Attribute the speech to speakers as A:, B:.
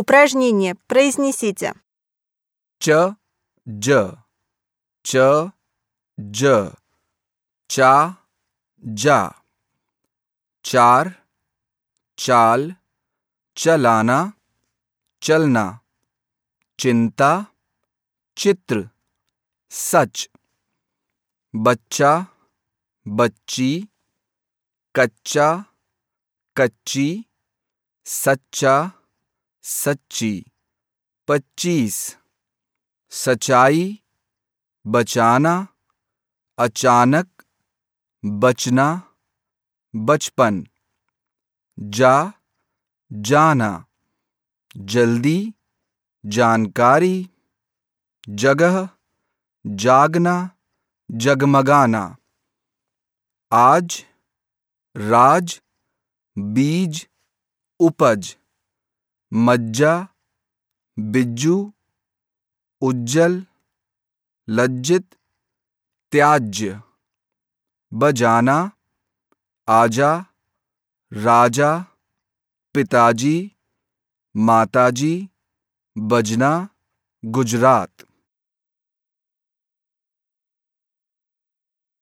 A: Упражнение. Произнесите.
B: च ज च ज चा जा चार चाल चलाना चलना चिंता चित्र सच बच्चा बच्ची कच्चा कच्ची सच्चा सच्ची, पच्चीस। सच्चाई, बचाना, अचानक, बचना, बचपन। जा, जाना। जल्दी, जानकारी। जगह, जागना, जगमगाना। आज, राज, बीज, उपज। मज्जा बिज्जू उज्जल लज्जित त्याज्य। बजाना आजा राजा पिताजी माताजी बजना गुजरात।